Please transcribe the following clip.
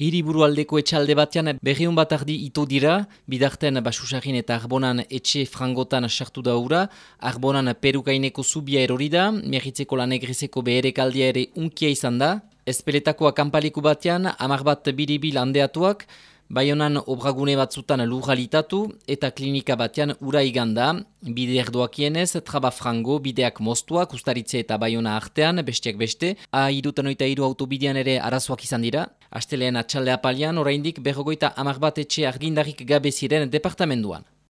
Hiriburu aldeko etxalde batean berriun bat ardi ito dira, bidarten basusagin eta arbonan etxe frangotan sartu da ura, arbonan perukaineko zubia erori da, merritzeko lan egrizeko beherek aldia ere unkia izan da, ezpeletako akampaliku batean, amar bat biribil handeatuak, Baionan obragune batzutan lurralitatu eta klinika batean ura iganda, bide erdoakienez, traba frango, bideak moztuak, ustaritze eta baiona artean, bestiak beste, a irutan oita iru autobidean ere arazoak izan dira. Asteleen atxalde apalian, oraindik berrogoita amak bat etxe argindarik gabe ziren departamenduan.